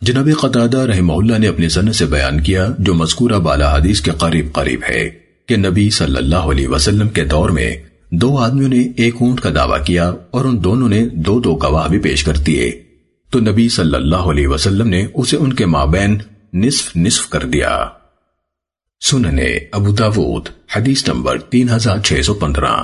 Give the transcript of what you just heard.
جناب قطادہ رحمہ اللہ نے اپنی سنت سے بیان کیا جو مذکورہ بالا حدیث کے قریب قریب ہے کہ نبی صلی اللہ علیہ وسلم کے دور میں دو آدمیوں نے ایک اونٹ کا دعویٰ کیا اور ان دونوں نے دو دو گواہ بھی پیش کر دیے۔ تو نبی صلی اللہ علیہ وسلم نے اسے ان کے مابین نصف نصف کر دیا۔ سننے ابو داود، حدیث نمبر تین ہزار چھ سو پندرہ۔